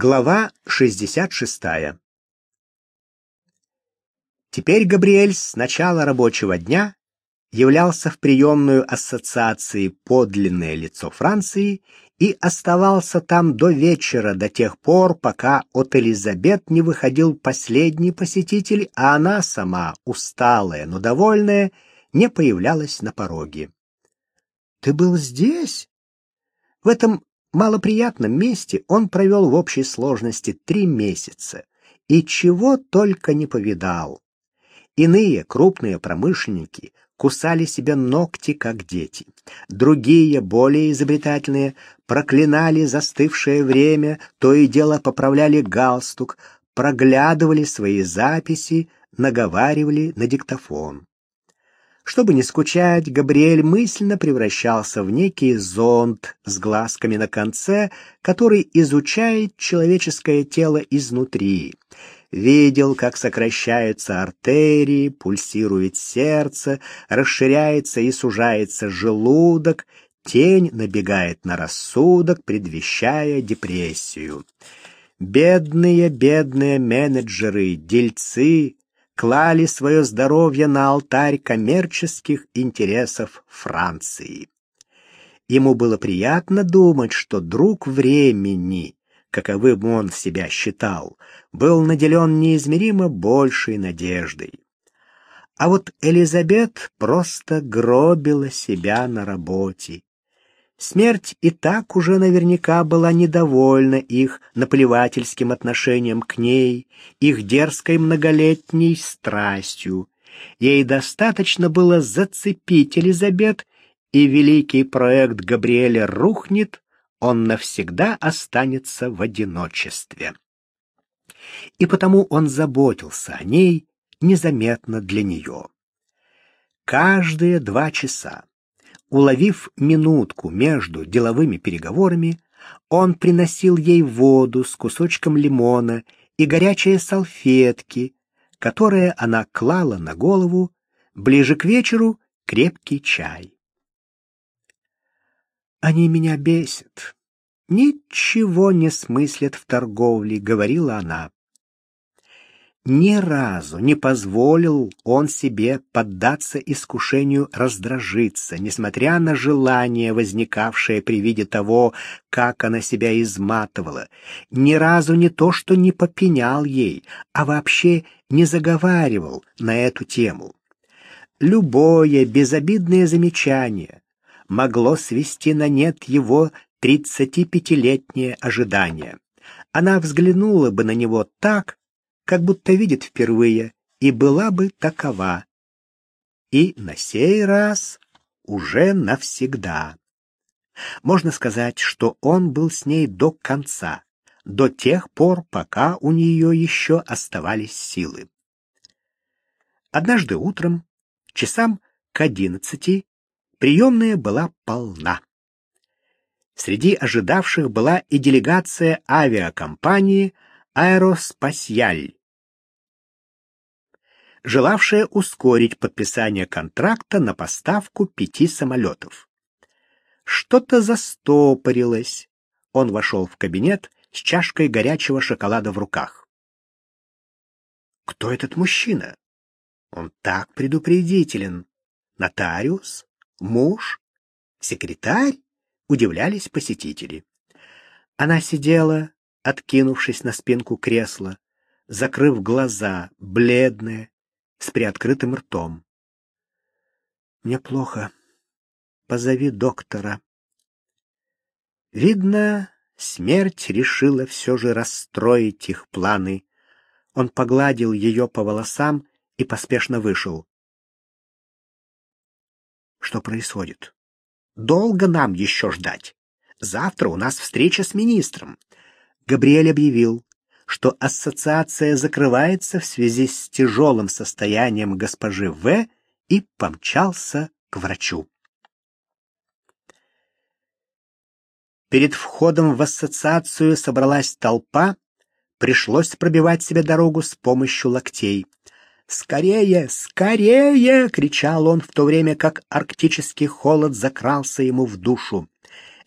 Глава 66. Теперь Габриэль с начала рабочего дня являлся в приемную ассоциации «Подлинное лицо Франции» и оставался там до вечера, до тех пор, пока от Элизабет не выходил последний посетитель, а она сама, усталая, но довольная, не появлялась на пороге. «Ты был здесь?» В этом малоприятном месте он провел в общей сложности три месяца и чего только не повидал. Иные крупные промышленники кусали себе ногти, как дети. Другие, более изобретательные, проклинали застывшее время, то и дело поправляли галстук, проглядывали свои записи, наговаривали на диктофон. Чтобы не скучать, Габриэль мысленно превращался в некий зонд с глазками на конце, который изучает человеческое тело изнутри. Видел, как сокращаются артерии, пульсирует сердце, расширяется и сужается желудок, тень набегает на рассудок, предвещая депрессию. Бедные, бедные менеджеры, дельцы, клали свое здоровье на алтарь коммерческих интересов Франции. Ему было приятно думать, что друг времени, каковым он себя считал, был наделен неизмеримо большей надеждой. А вот Элизабет просто гробила себя на работе. Смерть и так уже наверняка была недовольна их наплевательским отношением к ней, их дерзкой многолетней страстью. Ей достаточно было зацепить Элизабет, и великий проект Габриэля рухнет, он навсегда останется в одиночестве. И потому он заботился о ней незаметно для нее. Каждые два часа Уловив минутку между деловыми переговорами, он приносил ей воду с кусочком лимона и горячие салфетки, которые она клала на голову, ближе к вечеру крепкий чай. «Они меня бесят, ничего не смыслят в торговле», — говорила она. Ни разу не позволил он себе поддаться искушению раздражиться, несмотря на желание, возникавшее при виде того, как она себя изматывала. Ни разу не то, что не попенял ей, а вообще не заговаривал на эту тему. Любое безобидное замечание могло свести на нет его тридцатипятилетнее ожидание. Она взглянула бы на него так, как будто видит впервые, и была бы такова. И на сей раз уже навсегда. Можно сказать, что он был с ней до конца, до тех пор, пока у нее еще оставались силы. Однажды утром, часам к одиннадцати, приемная была полна. Среди ожидавших была и делегация авиакомпании «Аэроспасьяль», желавшая ускорить подписание контракта на поставку пяти самолетов. Что-то застопорилось. Он вошел в кабинет с чашкой горячего шоколада в руках. Кто этот мужчина? Он так предупредителен. Нотариус? Муж? Секретарь? Удивлялись посетители. Она сидела, откинувшись на спинку кресла, закрыв глаза, бледная, с приоткрытым ртом. «Мне плохо. Позови доктора». Видно, смерть решила все же расстроить их планы. Он погладил ее по волосам и поспешно вышел. Что происходит? Долго нам еще ждать. Завтра у нас встреча с министром. Габриэль объявил, что ассоциация закрывается в связи с тяжелым состоянием госпожи В и помчался к врачу. Перед входом в ассоциацию собралась толпа, пришлось пробивать себе дорогу с помощью локтей. «Скорее! Скорее!» — кричал он, в то время как арктический холод закрался ему в душу.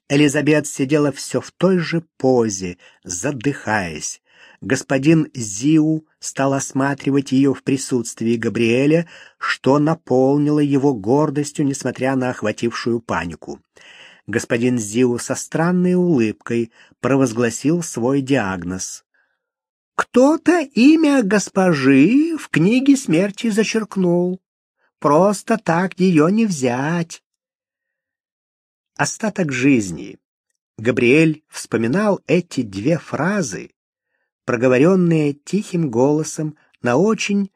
Элизабет сидела все в той же позе, задыхаясь. Господин Зиу стал осматривать ее в присутствии Габриэля, что наполнило его гордостью, несмотря на охватившую панику. Господин Зиу со странной улыбкой провозгласил свой диагноз. «Кто-то имя госпожи в книге смерти зачеркнул. Просто так ее не взять. Остаток жизни Габриэль вспоминал эти две фразы, проговоренные тихим голосом на очень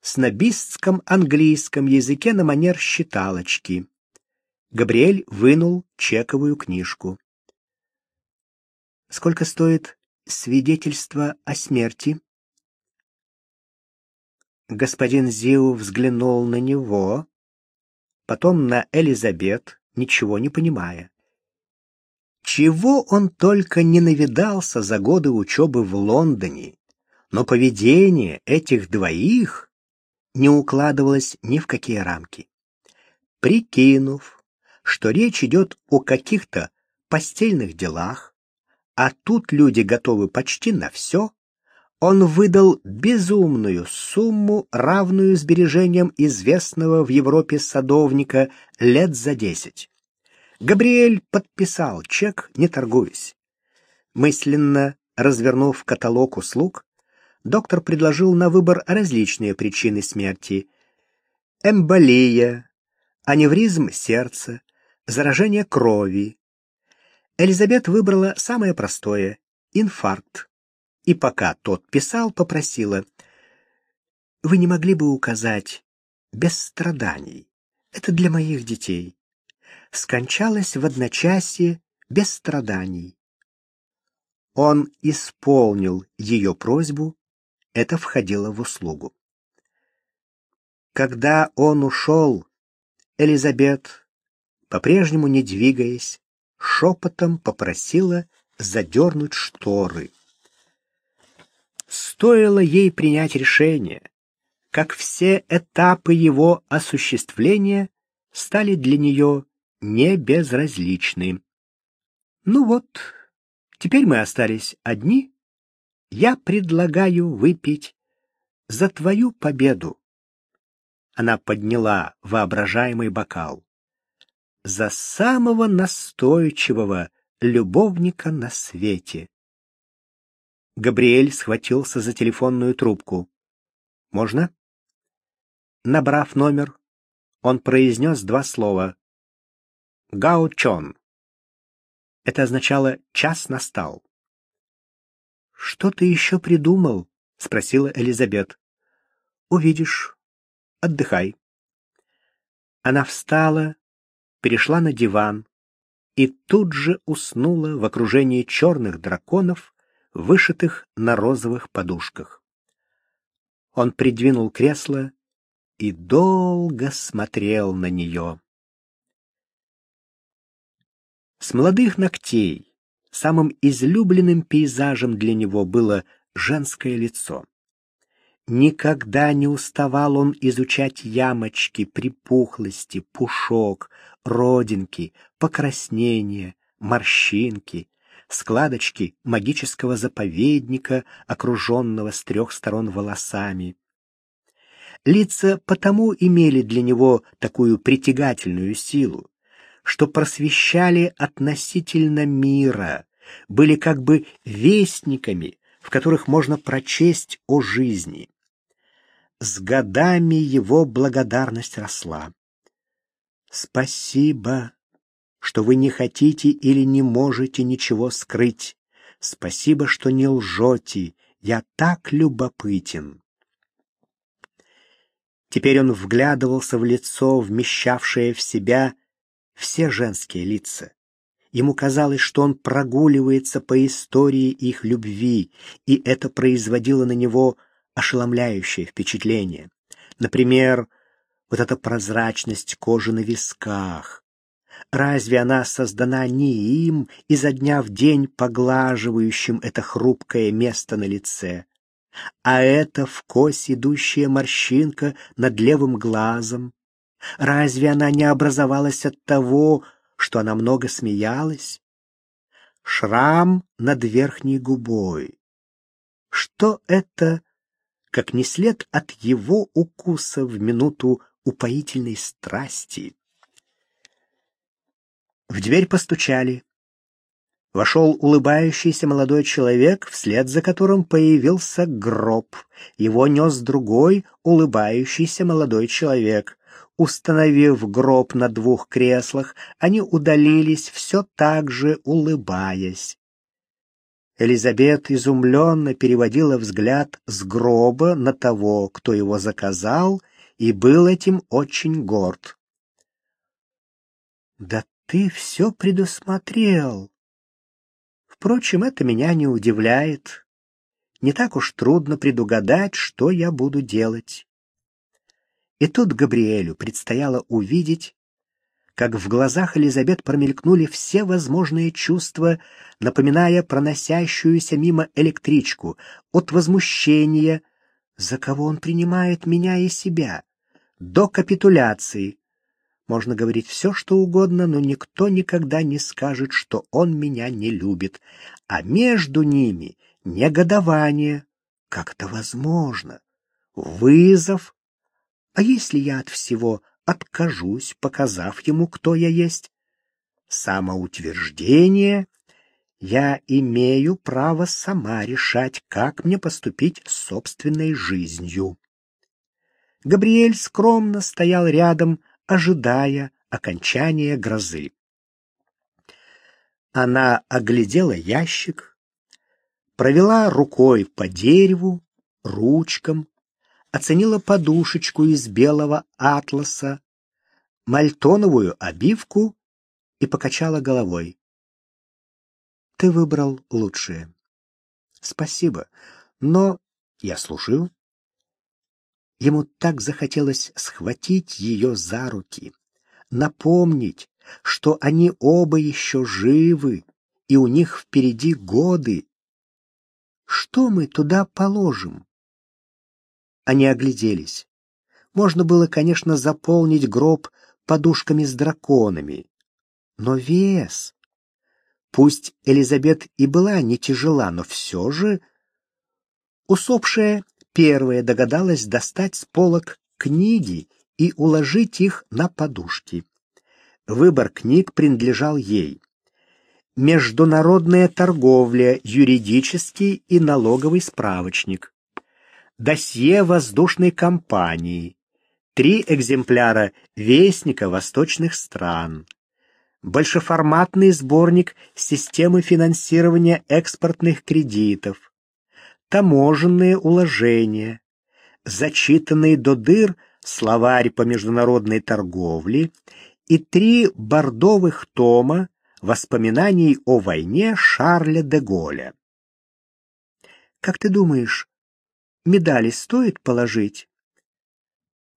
снобистском английском языке на манер считалочки. Габриэль вынул чековую книжку. «Сколько стоит свидетельство о смерти?» Господин Зиу взглянул на него, потом на Элизабет, ничего не понимая. Чего он только не навидался за годы учебы в Лондоне, но поведение этих двоих не укладывалось ни в какие рамки. Прикинув, что речь идет о каких-то постельных делах, а тут люди готовы почти на все, он выдал безумную сумму, равную сбережениям известного в Европе садовника лет за десять. Габриэль подписал чек, не торгуясь. Мысленно развернув каталог услуг, доктор предложил на выбор различные причины смерти. Эмболия, аневризм сердца, заражение крови. Элизабет выбрала самое простое — инфаркт и пока тот писал, попросила, «Вы не могли бы указать без страданий? Это для моих детей. Скончалась в одночасье без страданий». Он исполнил ее просьбу, это входило в услугу. Когда он ушел, Элизабет, по-прежнему не двигаясь, шепотом попросила задернуть шторы. Стоило ей принять решение, как все этапы его осуществления стали для нее небезразличны. Ну вот, теперь мы остались одни. Я предлагаю выпить за твою победу. Она подняла воображаемый бокал. За самого настойчивого любовника на свете. Габриэль схватился за телефонную трубку. «Можно?» Набрав номер, он произнес два слова. «Гао Чон». Это означало «час настал». «Что ты еще придумал?» — спросила Элизабет. «Увидишь. Отдыхай». Она встала, перешла на диван и тут же уснула в окружении черных драконов, вышитых на розовых подушках. Он придвинул кресло и долго смотрел на нее. С молодых ногтей самым излюбленным пейзажем для него было женское лицо. Никогда не уставал он изучать ямочки, припухлости, пушок, родинки, покраснения, морщинки, складочки магического заповедника, окруженного с трех сторон волосами. Лица потому имели для него такую притягательную силу, что просвещали относительно мира, были как бы вестниками, в которых можно прочесть о жизни. С годами его благодарность росла. «Спасибо», что вы не хотите или не можете ничего скрыть. Спасибо, что не лжете. Я так любопытен. Теперь он вглядывался в лицо, вмещавшее в себя все женские лица. Ему казалось, что он прогуливается по истории их любви, и это производило на него ошеломляющее впечатление. Например, вот эта прозрачность кожи на висках, Разве она создана не им, изо дня в день поглаживающим это хрупкое место на лице? А это в кость идущая морщинка над левым глазом? Разве она не образовалась от того, что она много смеялась? шрам над верхней губой. Что это, как не след от его укуса в минуту упоительной страсти? В дверь постучали. Вошел улыбающийся молодой человек, вслед за которым появился гроб. Его нес другой улыбающийся молодой человек. Установив гроб на двух креслах, они удалились, все так же улыбаясь. Элизабет изумленно переводила взгляд с гроба на того, кто его заказал, и был этим очень горд. «Да ты все предусмотрел!» Впрочем, это меня не удивляет. Не так уж трудно предугадать, что я буду делать. И тут Габриэлю предстояло увидеть, как в глазах Элизабет промелькнули все возможные чувства, напоминая проносящуюся мимо электричку, от возмущения, за кого он принимает меня и себя, до капитуляции. Можно говорить все, что угодно, но никто никогда не скажет, что он меня не любит. А между ними негодование. Как это возможно? Вызов а если я от всего откажусь, показав ему, кто я есть? Самоутверждение. Я имею право сама решать, как мне поступить с собственной жизнью. Габриэль скромно стоял рядом, ожидая окончания грозы. Она оглядела ящик, провела рукой по дереву, ручкам, оценила подушечку из белого атласа, мальтоновую обивку и покачала головой. Ты выбрал лучшее. Спасибо, но я слушаю. Ему так захотелось схватить ее за руки, напомнить, что они оба еще живы, и у них впереди годы. Что мы туда положим? Они огляделись. Можно было, конечно, заполнить гроб подушками с драконами. Но вес... Пусть Элизабет и была не тяжела, но все же... Усопшая первая догадалась достать с полок книги и уложить их на подушки. Выбор книг принадлежал ей. Международная торговля, юридический и налоговый справочник досье воздушной компании, три экземпляра Вестника восточных стран, большеформатный сборник системы финансирования экспортных кредитов, таможенные уложения, зачитанный до дыр словарь по международной торговле. И три бордовых тома воспоминаний о войне Шарля де Голля. Как ты думаешь, медали стоит положить?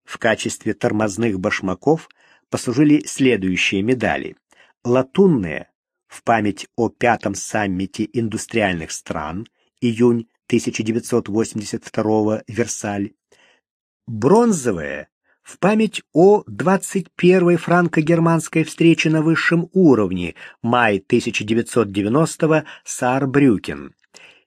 В качестве тормозных башмаков послужили следующие медали. Латунные в память о пятом саммите индустриальных стран, июнь 1982 Версаль. Бронзовые в память о 21-й франко-германской встрече на высшем уровне, май 1990 Саарбрюкен.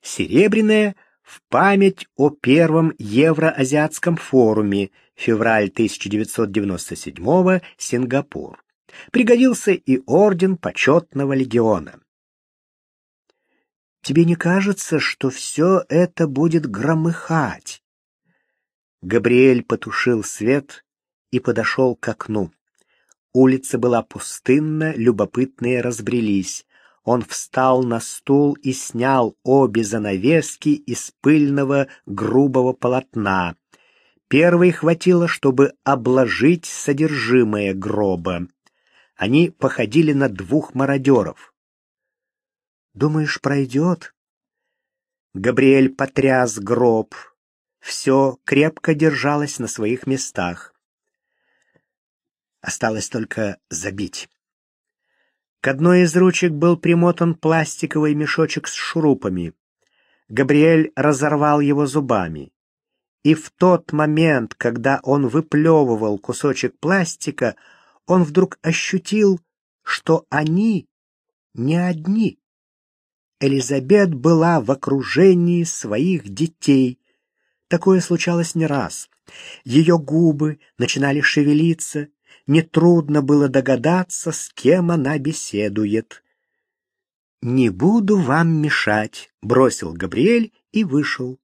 Серебряные в память о первом Евроазиатском форуме, февраль 1997 Сингапур. Пригодился и орден почетного легиона. Тебе не кажется, что все это будет громыхать? Габриэль потушил свет и подошел к окну. Улица была пустынна, любопытные разбрелись. Он встал на стул и снял обе занавески из пыльного грубого полотна. Первой хватило, чтобы обложить содержимое гроба. Они походили на двух мародеров. «Думаешь, пройдет?» Габриэль потряс гроб. Все крепко держалось на своих местах. Осталось только забить. К одной из ручек был примотан пластиковый мешочек с шурупами. Габриэль разорвал его зубами. И в тот момент, когда он выплевывал кусочек пластика, он вдруг ощутил, что они не одни. Элизабет была в окружении своих детей. Такое случалось не раз. Ее губы начинали шевелиться, нетрудно было догадаться, с кем она беседует. «Не буду вам мешать», — бросил Габриэль и вышел.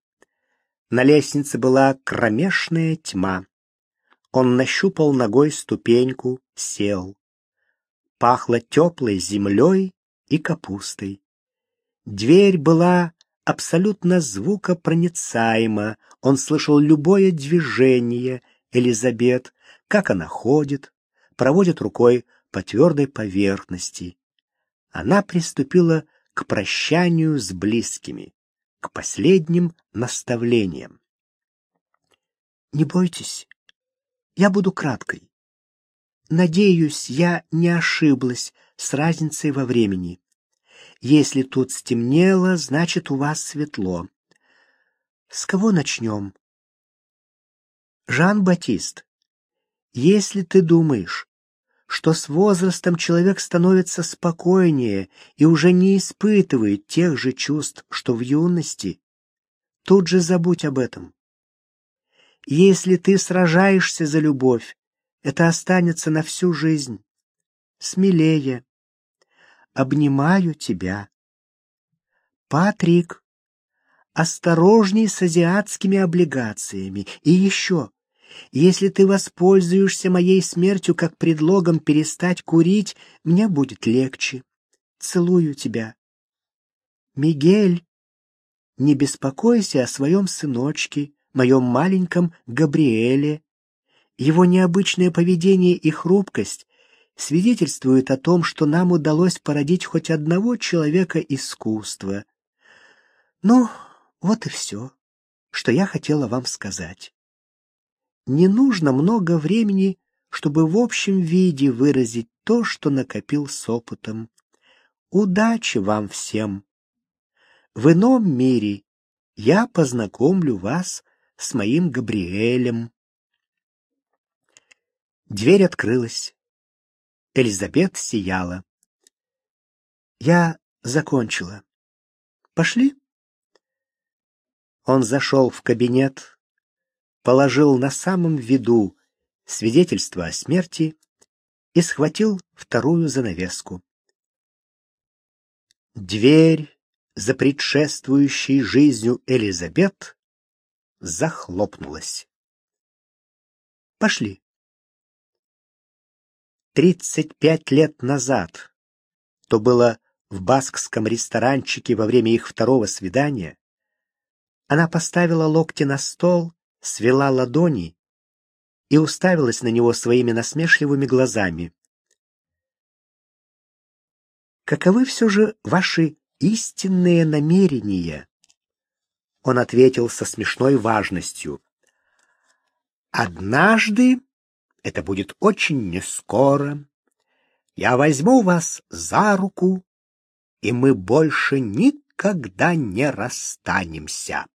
На лестнице была кромешная тьма. Он нащупал ногой ступеньку, сел. Пахло теплой землей и капустой. Дверь была абсолютно звукопроницаема. Он слышал любое движение Элизабет, как она ходит, проводит рукой по твердой поверхности. Она приступила к прощанию с близкими, к последним наставлениям. «Не бойтесь, я буду краткой. Надеюсь, я не ошиблась с разницей во времени. Если тут стемнело, значит, у вас светло. С кого начнем? Жан-Батист, если ты думаешь, что с возрастом человек становится спокойнее и уже не испытывает тех же чувств, что в юности, тут же забудь об этом. Если ты сражаешься за любовь, это останется на всю жизнь. Смелее. Обнимаю тебя. Патрик, осторожней с азиатскими облигациями. И еще, если ты воспользуешься моей смертью как предлогом перестать курить, мне будет легче. Целую тебя. Мигель, не беспокойся о своем сыночке моем маленьком Габриэле. Его необычное поведение и хрупкость свидетельствуют о том, что нам удалось породить хоть одного человека искусства. Ну, вот и все, что я хотела вам сказать. Не нужно много времени, чтобы в общем виде выразить то, что накопил с опытом. Удачи вам всем! В ином мире я познакомлю вас с моим Габриэлем. Дверь открылась. Элизабет сияла. Я закончила. Пошли? Он зашел в кабинет, положил на самом виду свидетельство о смерти и схватил вторую занавеску. Дверь за предшествующей жизнью Элизабет захлопнулась. Пошли. Тридцать пять лет назад, то было в баскском ресторанчике во время их второго свидания, она поставила локти на стол, свела ладони и уставилась на него своими насмешливыми глазами. Каковы все же ваши истинные намерения? Он ответил со смешной важностью. «Однажды, это будет очень нескоро, я возьму вас за руку, и мы больше никогда не расстанемся».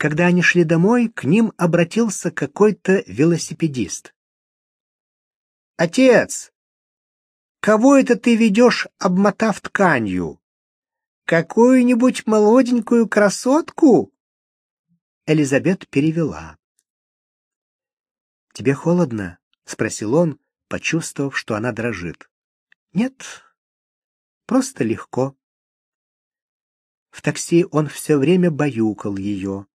Когда они шли домой, к ним обратился какой-то велосипедист. «Отец, Кого это ты ведешь, обмотав тканью? Какую-нибудь молоденькую красотку? Элизабет перевела. Тебе холодно? спросил он, почувствовав, что она дрожит. Нет, просто легко. В такси он все время баюкал ее.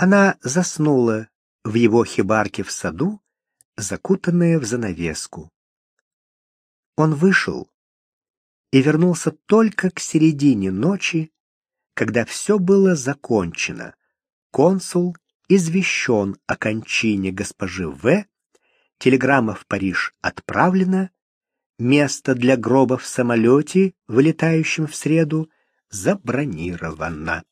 Она заснула в его хибарке в саду, закутанная в занавеску. Он вышел и вернулся только к середине ночи, когда все было закончено. Консул извещен о кончине госпожи В, телеграмма в Париж отправлена, место для гроба в самолете, вылетающем в среду, забронировано.